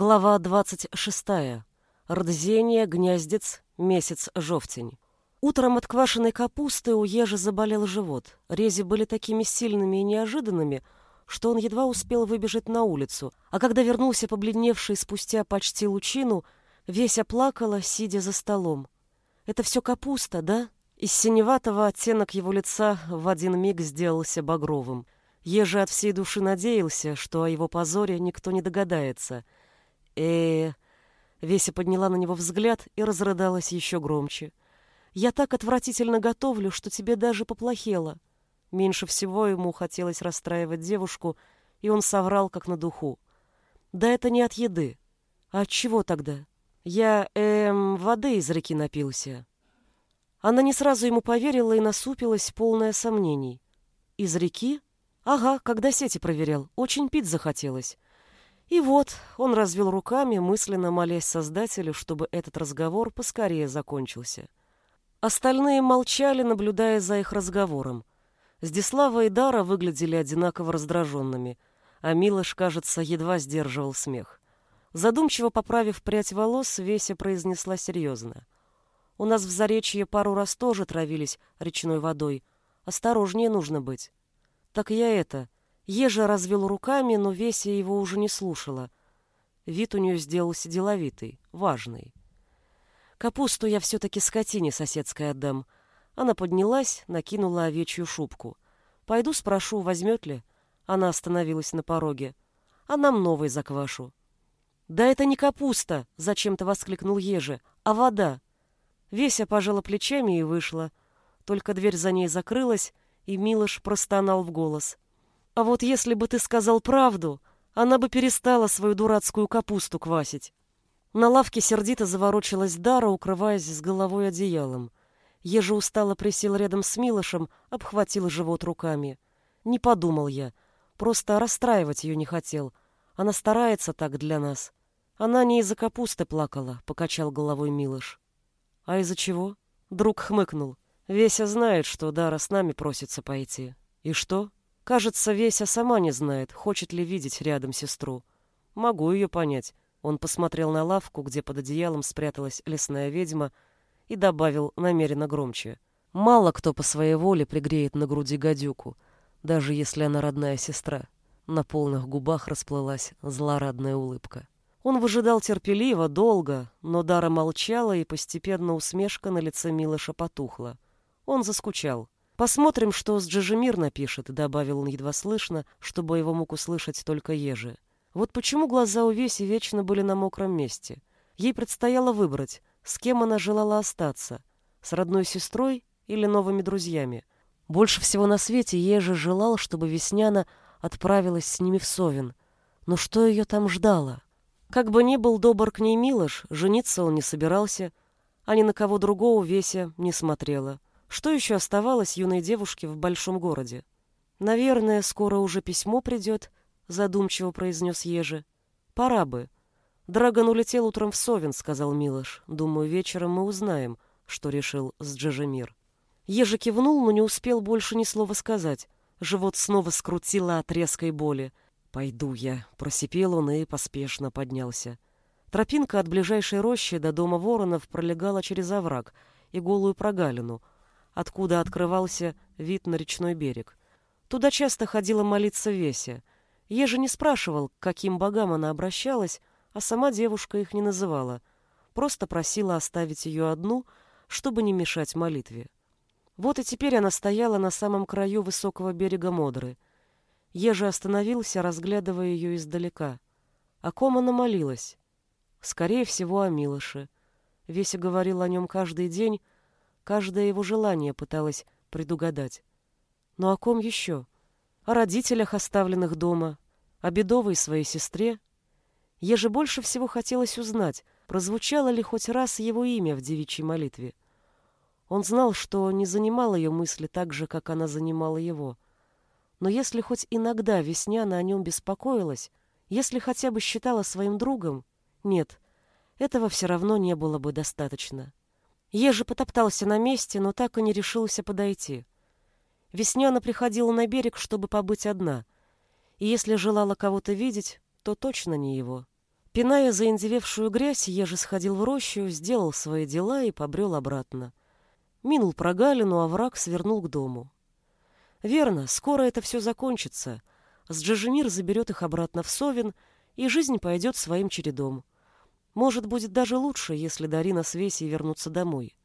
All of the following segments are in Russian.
Глава 26. Рдзение, гнездец, месяц жовтень. Утром от квашеной капусты у ежи заболел живот. Рези были такими сильными и неожиданными, что он едва успел выбежать на улицу, а когда вернулся побледневший спустя почти лучину, Веся плакала, сидя за столом. «Это все капуста, да?» Из синеватого оттенок его лица в один миг сделался багровым. Ежи от всей души надеялся, что о его позоре никто не догадается — э Веся подняла на него взгляд и разрыдалась еще громче. «Я так отвратительно готовлю, что тебе даже поплохело». Меньше всего ему хотелось расстраивать девушку, и он соврал, как на духу. «Да это не от еды. А от чего тогда? Я, эм, воды из реки напился». Она не сразу ему поверила и насупилась, полная сомнений. «Из реки? Ага, когда сети проверял. Очень пить захотелось. И вот он развел руками, мысленно молясь Создателю, чтобы этот разговор поскорее закончился. Остальные молчали, наблюдая за их разговором. Здислава и Дара выглядели одинаково раздраженными, а Милош, кажется, едва сдерживал смех. Задумчиво поправив прядь волос, Веся произнесла серьезно. «У нас в Заречье пару раз тоже травились речной водой. Осторожнее нужно быть». «Так я это...» Ежа развел руками, но Веся его уже не слушала. Вид у нее сделался деловитый, важный. «Капусту я все-таки скотине соседской отдам». Она поднялась, накинула овечью шубку. «Пойду спрошу, возьмет ли?» Она остановилась на пороге. «А нам новый заквашу». «Да это не капуста!» — зачем-то воскликнул Ежи. «А вода!» Веся пожала плечами и вышла. Только дверь за ней закрылась, и Милош простонал в голос — а вот если бы ты сказал правду, она бы перестала свою дурацкую капусту квасить. На лавке сердито заворочилась Дара, укрываясь с головой одеялом. Ежа устало присел рядом с Милошем, обхватил живот руками. Не подумал я. Просто расстраивать ее не хотел. Она старается так для нас. Она не из-за капусты плакала, покачал головой Милош. А из-за чего? Друг хмыкнул. Веся знает, что Дара с нами просится пойти. И что? Кажется, Веся сама не знает, хочет ли видеть рядом сестру. Могу ее понять. Он посмотрел на лавку, где под одеялом спряталась лесная ведьма, и добавил намеренно громче. Мало кто по своей воле пригреет на груди гадюку, даже если она родная сестра. На полных губах расплылась злорадная улыбка. Он выжидал терпеливо, долго, но Дара молчала, и постепенно усмешка на лице Милыша потухла. Он заскучал. «Посмотрим, что с Джижемир напишет», — добавил он едва слышно, чтобы его мог услышать только Ежи. Вот почему глаза у Веси вечно были на мокром месте. Ей предстояло выбрать, с кем она желала остаться, с родной сестрой или новыми друзьями. Больше всего на свете Ежи желал, чтобы Весняна отправилась с ними в Совин. Но что ее там ждало? Как бы ни был добр к ней Милош, жениться он не собирался, а ни на кого другого Веся не смотрела. Что еще оставалось юной девушке в большом городе? «Наверное, скоро уже письмо придет», — задумчиво произнес Ежи. «Пора бы». «Драгон улетел утром в Совин», — сказал Милош. «Думаю, вечером мы узнаем, что решил с Джажемир». Ежи кивнул, но не успел больше ни слова сказать. Живот снова скрутило от резкой боли. «Пойду я», — просипел он и поспешно поднялся. Тропинка от ближайшей рощи до дома воронов пролегала через овраг и голую прогалину — откуда открывался вид на речной берег. Туда часто ходила молиться Веся. Еже не спрашивал, к каким богам она обращалась, а сама девушка их не называла. Просто просила оставить ее одну, чтобы не мешать молитве. Вот и теперь она стояла на самом краю высокого берега Модры. Еже остановился, разглядывая ее издалека. О ком она молилась? Скорее всего, о Милоше. Веся говорил о нем каждый день, Каждое его желание пыталась предугадать. Но о ком еще? О родителях, оставленных дома, о бедовой своей сестре. Еже больше всего хотелось узнать, прозвучало ли хоть раз его имя в девичьей молитве. Он знал, что не занимал ее мысли так же, как она занимала его. Но если хоть иногда Весняна о нем беспокоилась, если хотя бы считала своим другом, нет, этого все равно не было бы достаточно. Ежи потоптался на месте, но так и не решился подойти. Весняна приходила на берег, чтобы побыть одна. И если желала кого-то видеть, то точно не его. Пиная заиндевевшую грязь, Ежи сходил в рощу, сделал свои дела и побрел обратно. Минул прогалину, а враг свернул к дому. Верно, скоро это все закончится. С Джижемир заберет их обратно в Совин, и жизнь пойдет своим чередом. Может, будет даже лучше, если Дарина с Весей вернутся домой.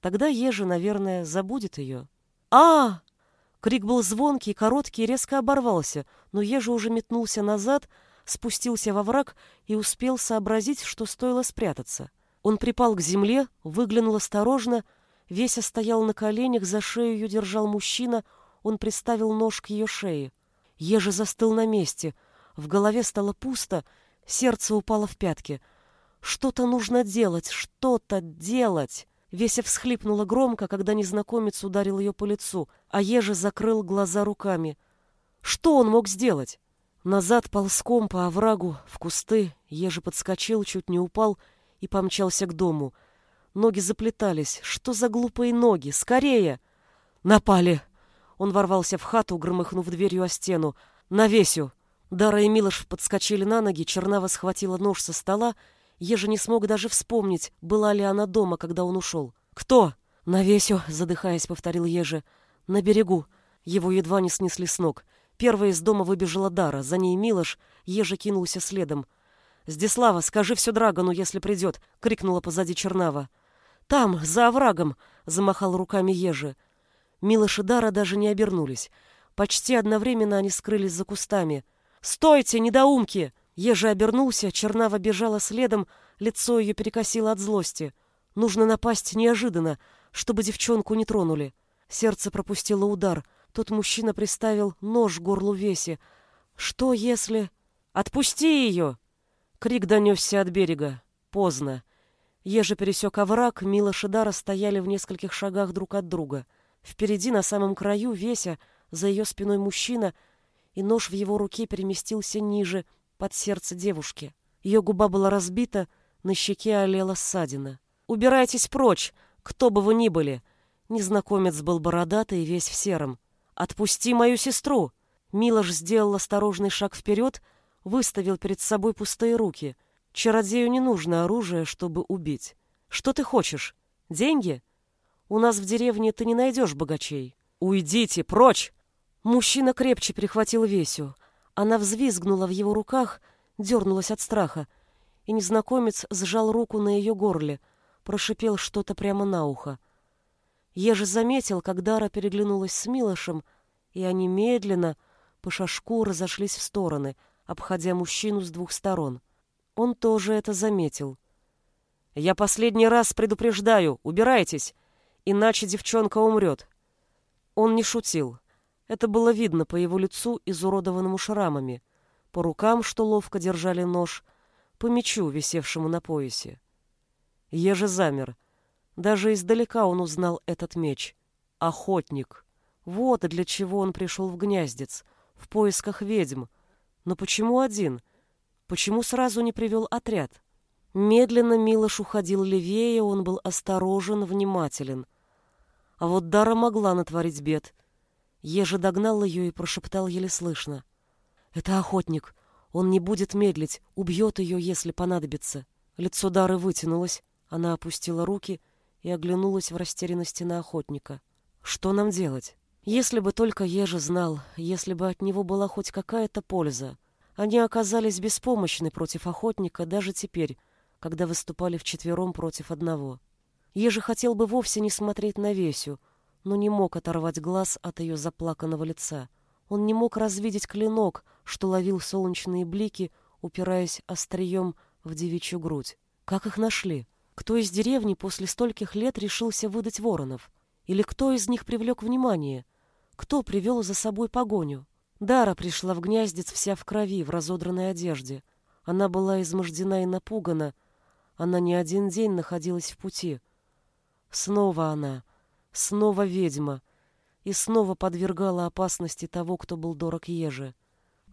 Тогда Ежи, наверное, забудет ее. а Крик был звонкий, короткий и резко оборвался, но Ежи уже метнулся назад, спустился во враг и успел сообразить, что стоило спрятаться. Он припал к земле, выглянул осторожно, Веся стоял на коленях, за шею ее держал мужчина, он приставил нож к ее шее. Ежи застыл на месте, в голове стало пусто, сердце упало в пятки. Что-то нужно делать, что-то делать. Веся всхлипнула громко, когда незнакомец ударил ее по лицу, а Ежи закрыл глаза руками. Что он мог сделать? Назад ползком по оврагу, в кусты, Ежи подскочил, чуть не упал и помчался к дому — Ноги заплетались. Что за глупые ноги? Скорее! Напали! Он ворвался в хату, громыхнув дверью о стену. На весю! Дара и Милош подскочили на ноги, Чернава схватила нож со стола. Ежа не смог даже вспомнить, была ли она дома, когда он ушел. «Кто?» «На весю», — задыхаясь, повторил Ежи. «На берегу». Его едва не снесли с ног. Первая из дома выбежала Дара, за ней Милош, Ежа кинулся следом. «Здислава, скажи все Драгону, если придет!» — крикнула позади Чернава. «Там, за оврагом!» — замахал руками Ежи. Милош и Дара даже не обернулись. Почти одновременно они скрылись за кустами. «Стойте, недоумки!» Ежи обернулся, Чернава бежала следом, лицо ее перекосило от злости. Нужно напасть неожиданно, чтобы девчонку не тронули. Сердце пропустило удар. Тот мужчина приставил нож к горлу Веси. «Что если...» «Отпусти ее!» Крик донесся от берега. Поздно. Еже пересек овраг, Милош и Дара стояли в нескольких шагах друг от друга. Впереди, на самом краю, Веся, за ее спиной мужчина, и нож в его руке переместился ниже, под сердце девушки. Ее губа была разбита, на щеке олела ссадина. «Убирайтесь прочь, кто бы вы ни были!» Незнакомец был бородатый и весь в сером. «Отпусти мою сестру!» Милош сделал осторожный шаг вперед, выставил перед собой пустые руки — Чародею не нужно оружие, чтобы убить. Что ты хочешь? Деньги? У нас в деревне ты не найдешь богачей. Уйдите, прочь!» Мужчина крепче перехватил Весю. Она взвизгнула в его руках, дернулась от страха, и незнакомец сжал руку на ее горле, прошипел что-то прямо на ухо. Еже заметил, как Дара переглянулась с Милошем, и они медленно по шажку разошлись в стороны, обходя мужчину с двух сторон. Он тоже это заметил. «Я последний раз предупреждаю, убирайтесь, иначе девчонка умрет». Он не шутил. Это было видно по его лицу, изуродованному шрамами, по рукам, что ловко держали нож, по мечу, висевшему на поясе. Еже замер. Даже издалека он узнал этот меч. Охотник. Вот для чего он пришел в гнездец, в поисках ведьм. Но почему один? Почему сразу не привел отряд? Медленно Милош уходил левее, он был осторожен, внимателен. А вот Дара могла натворить бед. Еже догнал ее и прошептал еле слышно. «Это охотник. Он не будет медлить, убьет ее, если понадобится». Лицо Дары вытянулось, она опустила руки и оглянулась в растерянности на охотника. «Что нам делать? Если бы только Еже знал, если бы от него была хоть какая-то польза, они оказались беспомощны против охотника даже теперь, когда выступали вчетвером против одного. Еже хотел бы вовсе не смотреть на Весю, но не мог оторвать глаз от ее заплаканного лица. Он не мог развидеть клинок, что ловил солнечные блики, упираясь острием в девичью грудь. Как их нашли? Кто из деревни после стольких лет решился выдать воронов? Или кто из них привлек внимание? Кто привел за собой погоню? Дара пришла в гнездец вся в крови, в разодранной одежде. Она была измождена и напугана. Она не один день находилась в пути. Снова она, снова ведьма, и снова подвергала опасности того, кто был дорог Еже.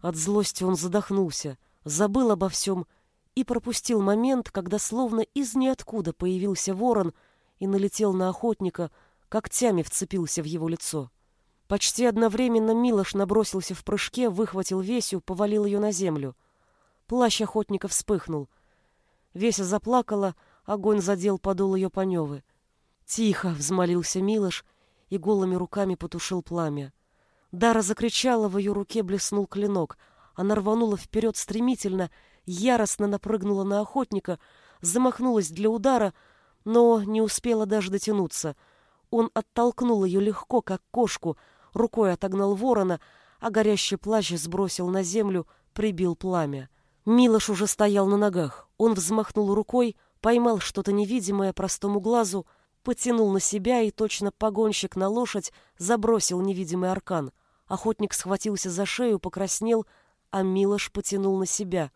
От злости он задохнулся, забыл обо всем и пропустил момент, когда словно из ниоткуда появился ворон и налетел на охотника, когтями вцепился в его лицо. Почти одновременно Милош набросился в прыжке, выхватил Весю, повалил ее на землю. Плащ охотника вспыхнул. Веся заплакала, огонь задел подол ее паневы. «Тихо!» — взмолился Милош и голыми руками потушил пламя. Дара закричала, в ее руке блеснул клинок. Она рванула вперед стремительно, яростно напрыгнула на охотника, замахнулась для удара, но не успела даже дотянуться. Он оттолкнул ее легко, как кошку, рукой отогнал ворона, а горящий плащ сбросил на землю, прибил пламя. Милош уже стоял на ногах. Он взмахнул рукой, поймал что-то невидимое простому глазу, потянул на себя и точно погонщик на лошадь забросил невидимый аркан. Охотник схватился за шею, покраснел, а Милош потянул на себя.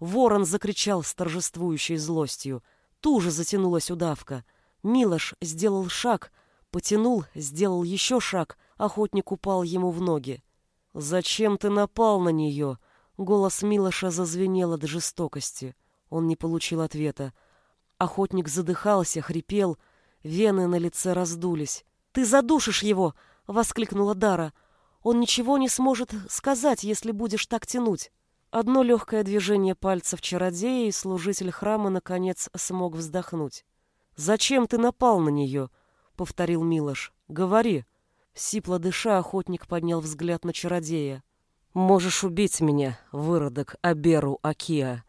Ворон закричал с торжествующей злостью. Туже затянулась удавка. Милош сделал шаг, потянул, сделал еще шаг, охотник упал ему в ноги. «Зачем ты напал на нее?» Голос Милоша зазвенел от жестокости. Он не получил ответа. Охотник задыхался, хрипел, вены на лице раздулись. «Ты задушишь его!» — воскликнула Дара. «Он ничего не сможет сказать, если будешь так тянуть». Одно легкое движение пальцев чародея, и служитель храма, наконец, смог вздохнуть. «Зачем ты напал на нее?» — повторил Милош. «Говори». Сипло дыша, охотник поднял взгляд на чародея. Можешь убить меня, выродок Аберу Акиа,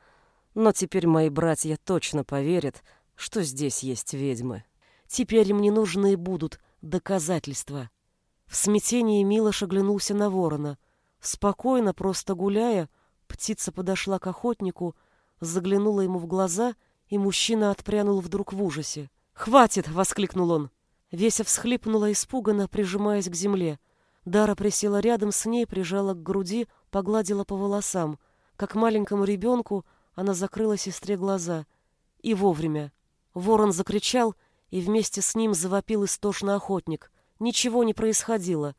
но теперь мои братья точно поверят, что здесь есть ведьмы. Теперь им не нужны будут доказательства. В смятении Милош оглянулся на ворона. Спокойно, просто гуляя, птица подошла к охотнику, заглянула ему в глаза, и мужчина отпрянул вдруг в ужасе. «Хватит!» — воскликнул он. Веся всхлипнула испуганно, прижимаясь к земле. Дара присела рядом с ней, прижала к груди, погладила по волосам. Как маленькому ребенку она закрыла сестре глаза. И вовремя. Ворон закричал, и вместе с ним завопил истошно охотник. Ничего не происходило.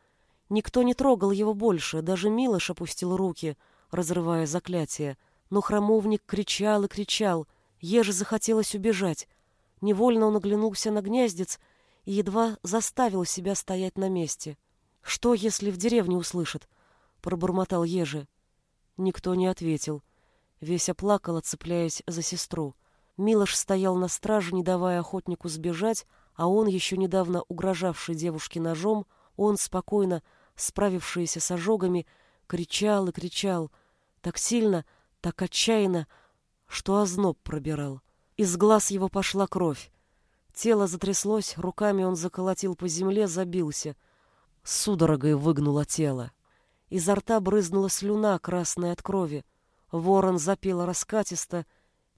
Никто не трогал его больше, даже Милош опустил руки, разрывая заклятие. Но храмовник кричал и кричал. Еже захотелось убежать. Невольно он оглянулся на гнездец и едва заставил себя стоять на месте. Что, если в деревне услышат? Пробормотал Ежи. Никто не ответил. Веся плакала, цепляясь за сестру. Милош стоял на страже, не давая охотнику сбежать, а он, еще недавно угрожавший девушке ножом, он, спокойно справившийся с ожогами, кричал и кричал, так сильно, так отчаянно, что озноб пробирал. Из глаз его пошла кровь. Тело затряслось, руками он заколотил по земле, забился — судорогой выгнуло тело. Изо рта брызнула слюна, красная от крови. Ворон запел раскатисто,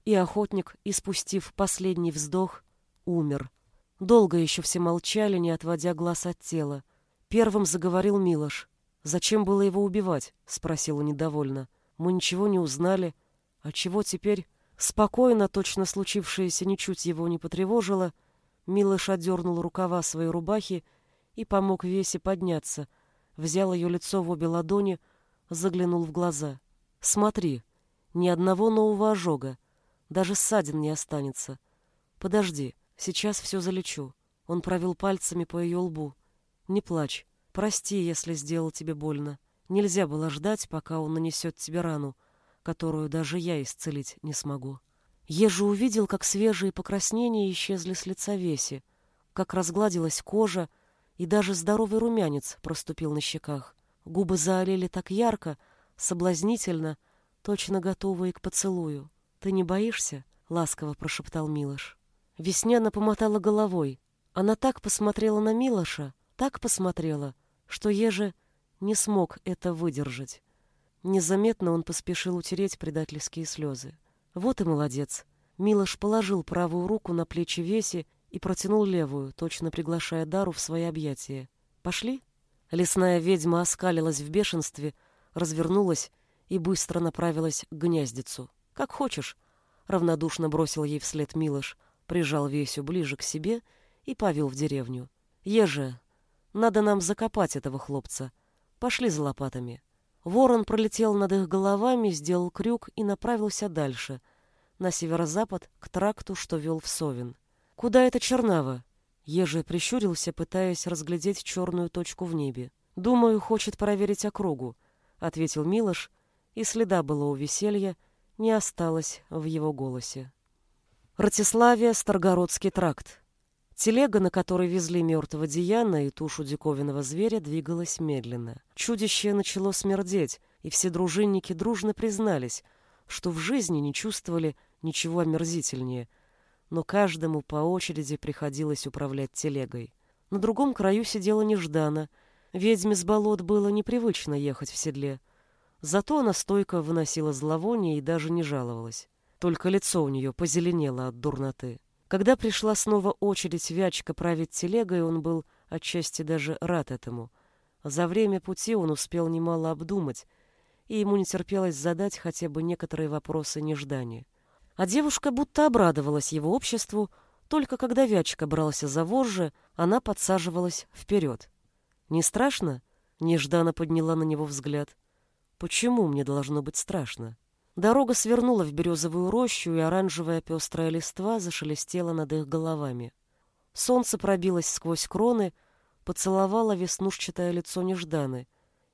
и охотник, испустив последний вздох, умер. Долго еще все молчали, не отводя глаз от тела. Первым заговорил Милош. «Зачем было его убивать?» — спросила недовольно. «Мы ничего не узнали. А чего теперь?» Спокойно, точно случившееся ничуть его не потревожило, Милош одернул рукава своей рубахи и помог Весе подняться, взял ее лицо в обе ладони, заглянул в глаза. «Смотри, ни одного нового ожога, даже ссадин не останется. Подожди, сейчас все залечу». Он провел пальцами по ее лбу. «Не плачь. Прости, если сделал тебе больно. Нельзя было ждать, пока он нанесет тебе рану, которую даже я исцелить не смогу». Ежи увидел, как свежие покраснения исчезли с лица Веси, как разгладилась кожа, и даже здоровый румянец проступил на щеках. Губы заолели так ярко, соблазнительно, точно готовые к поцелую. «Ты не боишься?» — ласково прошептал Милош. Весняна помотала головой. Она так посмотрела на Милоша, так посмотрела, что Еже не смог это выдержать. Незаметно он поспешил утереть предательские слезы. Вот и молодец. Милош положил правую руку на плечи Веси и протянул левую, точно приглашая Дару в свои объятия. «Пошли?» Лесная ведьма оскалилась в бешенстве, развернулась и быстро направилась к гнездицу. «Как хочешь», — равнодушно бросил ей вслед Милош, прижал Весю ближе к себе и повел в деревню. «Еже, надо нам закопать этого хлопца. Пошли за лопатами». Ворон пролетел над их головами, сделал крюк и направился дальше, на северо-запад, к тракту, что вел в Совин. «Куда это Чернава?» Ежи прищурился, пытаясь разглядеть черную точку в небе. «Думаю, хочет проверить округу», — ответил Милош, и следа было у веселья не осталось в его голосе. Ратиславия, Старгородский тракт. Телега, на которой везли мертвого Дияна и тушу диковинного зверя, двигалась медленно. Чудище начало смердеть, и все дружинники дружно признались, что в жизни не чувствовали ничего омерзительнее, но каждому по очереди приходилось управлять телегой. На другом краю сидела Неждана. Ведьме с болот было непривычно ехать в седле. Зато она стойко выносила зловоние и даже не жаловалась. Только лицо у нее позеленело от дурноты. Когда пришла снова очередь Вячка править телегой, он был отчасти даже рад этому. За время пути он успел немало обдумать, и ему не терпелось задать хотя бы некоторые вопросы неждания. А девушка будто обрадовалась его обществу, только когда Вячка брался за вожжи, она подсаживалась вперед. «Не страшно?» — нежданно подняла на него взгляд. «Почему мне должно быть страшно?» Дорога свернула в березовую рощу, и оранжевая пестрая листва зашелестела над их головами. Солнце пробилось сквозь кроны, поцеловало веснушчатое лицо Нежданы,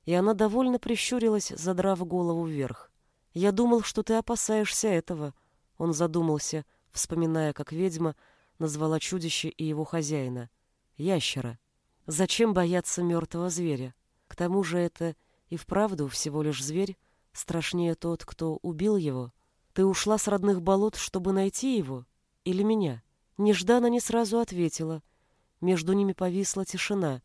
и она довольно прищурилась, задрав голову вверх. «Я думал, что ты опасаешься этого», — он задумался, вспоминая, как ведьма назвала чудище и его хозяина — ящера. Зачем бояться мертвого зверя? К тому же это и вправду всего лишь зверь, Страшнее тот, кто убил его. Ты ушла с родных болот, чтобы найти его? Или меня? Нежданно не сразу ответила. Между ними повисла тишина,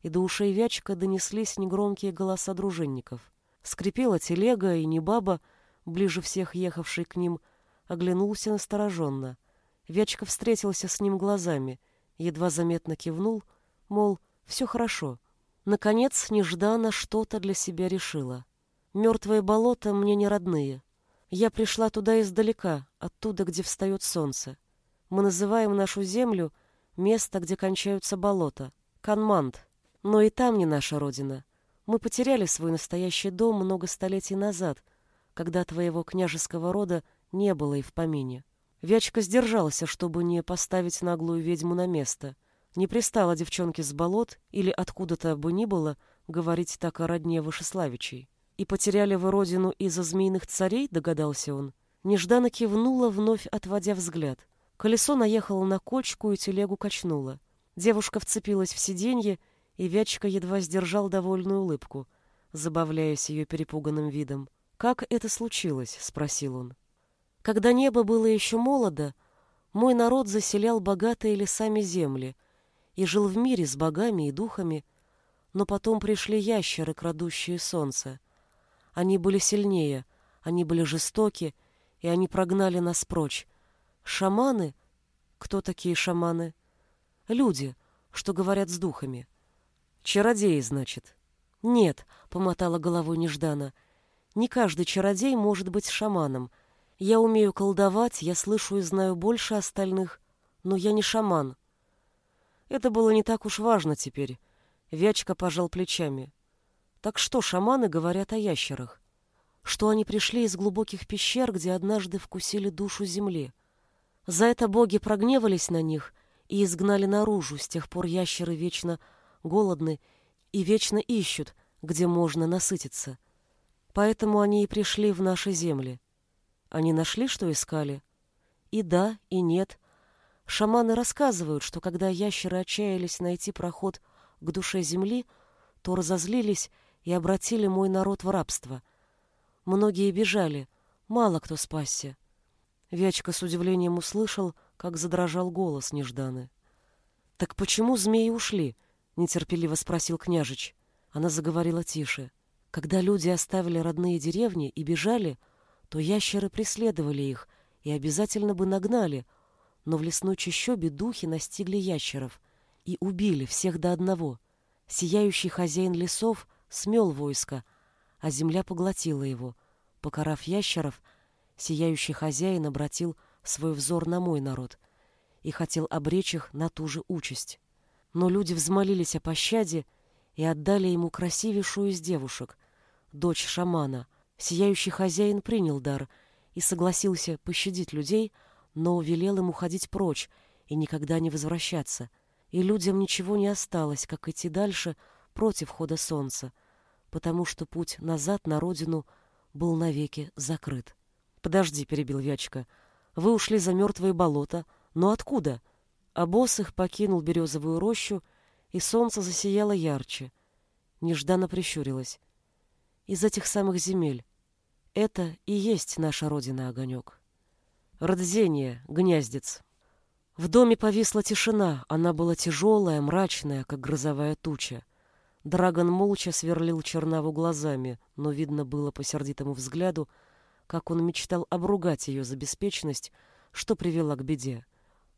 и до ушей Вячка донеслись негромкие голоса дружинников. Скрипела телега, и Небаба, ближе всех ехавший к ним, оглянулся настороженно. Вячка встретился с ним глазами, едва заметно кивнул, мол, все хорошо. Наконец, нежданно что-то для себя решила. Мертвые болота мне не родные. Я пришла туда издалека, оттуда, где встает солнце. Мы называем нашу землю место, где кончаются болота, Канмант. Но и там не наша родина. Мы потеряли свой настоящий дом много столетий назад, когда твоего княжеского рода не было и в помине. Вячка сдержался, чтобы не поставить наглую ведьму на место. Не пристала девчонке с болот или откуда-то бы ни было говорить так о родне Вышеславичей. «И потеряли вы родину из-за змеиных царей?» — догадался он. Нежданно кивнула, вновь отводя взгляд. Колесо наехало на кочку, и телегу качнуло. Девушка вцепилась в сиденье, и Вячка едва сдержал довольную улыбку, забавляясь ее перепуганным видом. «Как это случилось?» — спросил он. «Когда небо было еще молодо, мой народ заселял богатые лесами земли и жил в мире с богами и духами, но потом пришли ящеры, крадущие солнце. Они были сильнее, они были жестоки, и они прогнали нас прочь. Шаманы? Кто такие шаманы? Люди, что говорят с духами. Чародеи, значит. Нет, помотала головой Неждана. Не каждый чародей может быть шаманом. Я умею колдовать, я слышу и знаю больше остальных, но я не шаман. Это было не так уж важно теперь. Вячка пожал плечами. Так что шаманы говорят о ящерах? Что они пришли из глубоких пещер, где однажды вкусили душу земли. За это боги прогневались на них и изгнали наружу. С тех пор ящеры вечно голодны и вечно ищут, где можно насытиться. Поэтому они и пришли в наши земли. Они нашли, что искали? И да, и нет. Шаманы рассказывают, что когда ящеры отчаялись найти проход к душе земли, то разозлились и обратили мой народ в рабство. Многие бежали, мало кто спасся. Вячка с удивлением услышал, как задрожал голос Нежданы. «Так почему змеи ушли?» — нетерпеливо спросил княжич. Она заговорила тише. «Когда люди оставили родные деревни и бежали, то ящеры преследовали их и обязательно бы нагнали, но в лесной чащобе духи настигли ящеров и убили всех до одного. Сияющий хозяин лесов смел войско, а земля поглотила его. Покарав ящеров, сияющий хозяин обратил свой взор на мой народ и хотел обречь их на ту же участь. Но люди взмолились о пощаде и отдали ему красивейшую из девушек, дочь шамана. Сияющий хозяин принял дар и согласился пощадить людей, но велел им уходить прочь и никогда не возвращаться. И людям ничего не осталось, как идти дальше против хода солнца, потому что путь назад на родину был навеки закрыт. «Подожди», — перебил Вячка, Вы ушли за мертвые болота. Но откуда? А босс их покинул березовую рощу, и солнце засияло ярче. Нежданно прищурилась. Из этих самых земель. Это и есть наша родина, Огонек. Родзение, гнездец. В доме повисла тишина, она была тяжелая, мрачная, как грозовая туча. Драгон молча сверлил Чернаву глазами, но видно было по сердитому взгляду, как он мечтал обругать ее за беспечность, что привела к беде.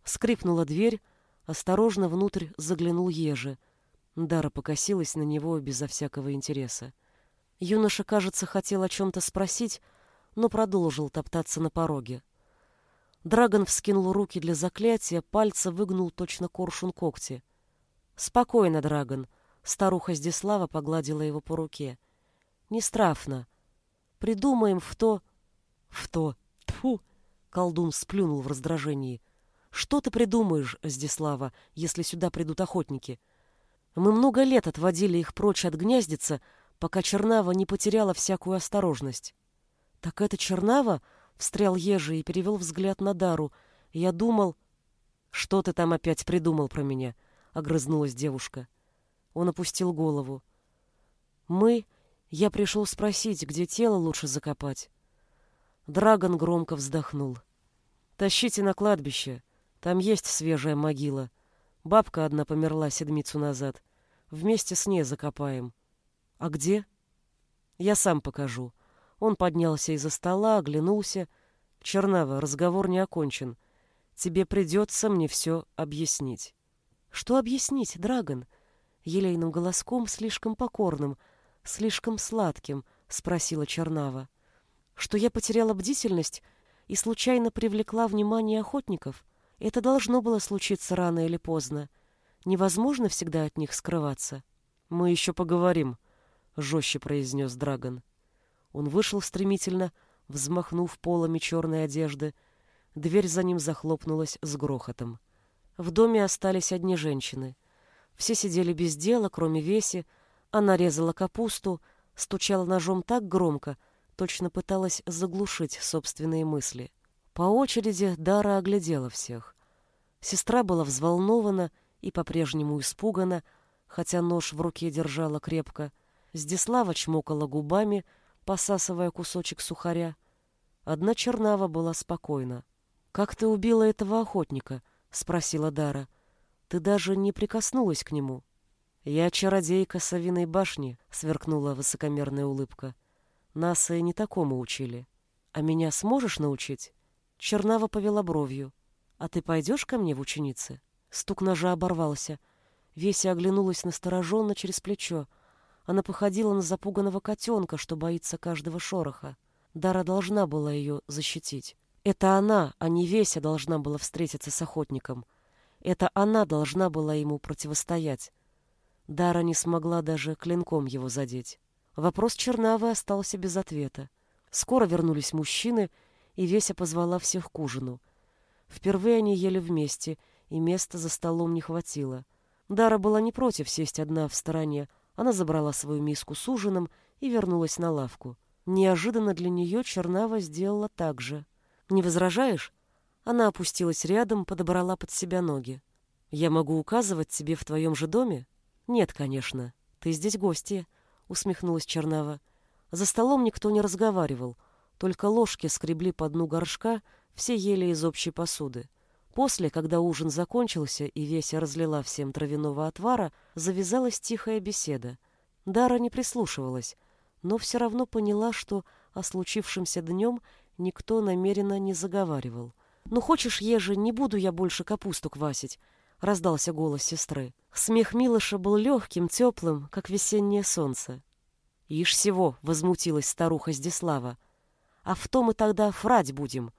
Скрипнула дверь, осторожно внутрь заглянул Ежи. Дара покосилась на него безо всякого интереса. Юноша, кажется, хотел о чем-то спросить, но продолжил топтаться на пороге. Драгон вскинул руки для заклятия, пальцы выгнул точно коршун когти. «Спокойно, Драгон», — старуха Здислава погладила его по руке. «Не страфно. Придумаем в то...» «В то... Тьфу!» — колдун сплюнул в раздражении. «Что ты придумаешь, Здислава, если сюда придут охотники? Мы много лет отводили их прочь от гнездица, пока Чернава не потеряла всякую осторожность». «Так это Чернава?» Встрял Ежи и перевел взгляд на Дару. Я думал... «Что ты там опять придумал про меня?» — огрызнулась девушка. Он опустил голову. «Мы... Я пришел спросить, где тело лучше закопать». Драгон громко вздохнул. «Тащите на кладбище. Там есть свежая могила. Бабка одна померла седмицу назад. Вместе с ней закопаем. А где?» «Я сам покажу». Он поднялся из-за стола, оглянулся. «Чернава, разговор не окончен. Тебе придется мне все объяснить». «Что объяснить, Драгон?» Елейным голоском, слишком покорным, слишком сладким, спросила Чернава. «Что я потеряла бдительность и случайно привлекла внимание охотников? Это должно было случиться рано или поздно. Невозможно всегда от них скрываться». «Мы еще поговорим», — жестче произнес Драгон. Он вышел стремительно, взмахнув полами черной одежды. Дверь за ним захлопнулась с грохотом. В доме остались одни женщины. Все сидели без дела, кроме Веси. Она резала капусту, стучала ножом так громко, точно пыталась заглушить собственные мысли. По очереди Дара оглядела всех. Сестра была взволнована и по-прежнему испугана, хотя нож в руке держала крепко. Здислава чмокала губами, посасывая кусочек сухаря. Одна чернава была спокойна. «Как ты убила этого охотника?» — спросила Дара. «Ты даже не прикоснулась к нему». «Я чародейка Савиной башни», — сверкнула высокомерная улыбка. «Нас и не такому учили. А меня сможешь научить?» Чернава повела бровью. «А ты пойдешь ко мне в ученицы?» Стук ножа оборвался. Веся оглянулась настороженно через плечо. Она походила на запуганного котенка, что боится каждого шороха. Дара должна была ее защитить. Это она, а не Веся, должна была встретиться с охотником. Это она должна была ему противостоять. Дара не смогла даже клинком его задеть. Вопрос Чернавы остался без ответа. Скоро вернулись мужчины, и Веся позвала всех к ужину. Впервые они ели вместе, и места за столом не хватило. Дара была не против сесть одна в стороне, она забрала свою миску с ужином и вернулась на лавку. Неожиданно для нее Чернава сделала так же. «Не возражаешь?» Она опустилась рядом, подобрала под себя ноги. «Я могу указывать тебе в твоем же доме?» «Нет, конечно. Ты здесь гостья», — усмехнулась Чернава. За столом никто не разговаривал, только ложки скребли по дну горшка, все ели из общей посуды. После, когда ужин закончился и Веся разлила всем травяного отвара, завязалась тихая беседа. Дара не прислушивалась, но все равно поняла, что о случившемся днем никто намеренно не заговаривал. «Ну, хочешь, Ежи, не буду я больше капусту квасить», — раздался голос сестры. Смех Милоша был легким, теплым, как весеннее солнце. «Ишь всего!» — возмутилась старуха Здислава. «А в том и тогда фрать будем!»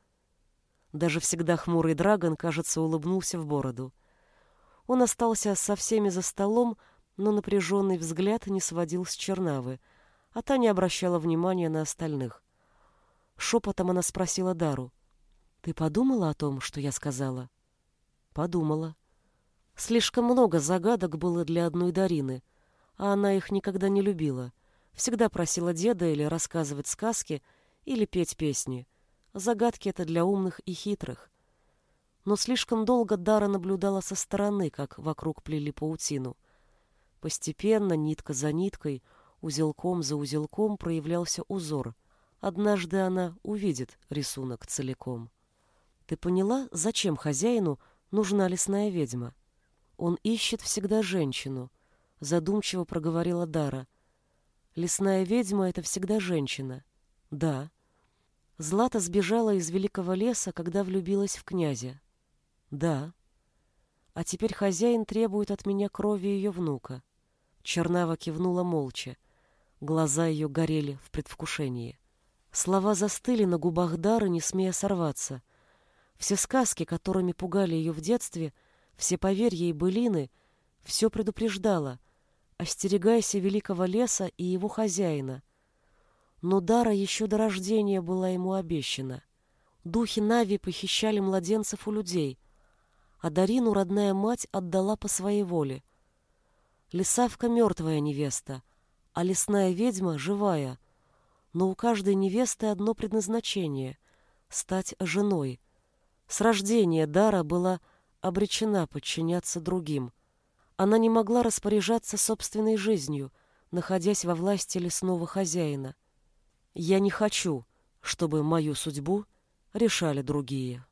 Даже всегда хмурый Драгон, кажется, улыбнулся в бороду. Он остался со всеми за столом, но напряженный взгляд не сводил с Чернавы, а та не обращала внимания на остальных. Шепотом она спросила Дару. «Ты подумала о том, что я сказала?» «Подумала». Слишком много загадок было для одной Дарины, а она их никогда не любила. Всегда просила деда или рассказывать сказки, или петь песни — Загадки это для умных и хитрых. Но слишком долго Дара наблюдала со стороны, как вокруг плели паутину. Постепенно, нитка за ниткой, узелком за узелком проявлялся узор. Однажды она увидит рисунок целиком. Ты поняла, зачем хозяину нужна лесная ведьма? Он ищет всегда женщину, задумчиво проговорила Дара. Лесная ведьма — это всегда женщина. Да. Злата сбежала из великого леса, когда влюбилась в князя. Да. А теперь хозяин требует от меня крови ее внука. Чернава кивнула молча. Глаза ее горели в предвкушении. Слова застыли на губах Дары, не смея сорваться. Все сказки, которыми пугали ее в детстве, все поверья и былины, все предупреждало. Остерегайся великого леса и его хозяина. Но Дара еще до рождения была ему обещана. Духи Нави похищали младенцев у людей, а Дарину родная мать отдала по своей воле. Лисавка мертвая невеста, а лесная ведьма живая. Но у каждой невесты одно предназначение — стать женой. С рождения Дара была обречена подчиняться другим. Она не могла распоряжаться собственной жизнью, находясь во власти лесного хозяина. Я не хочу, чтобы мою судьбу решали другие.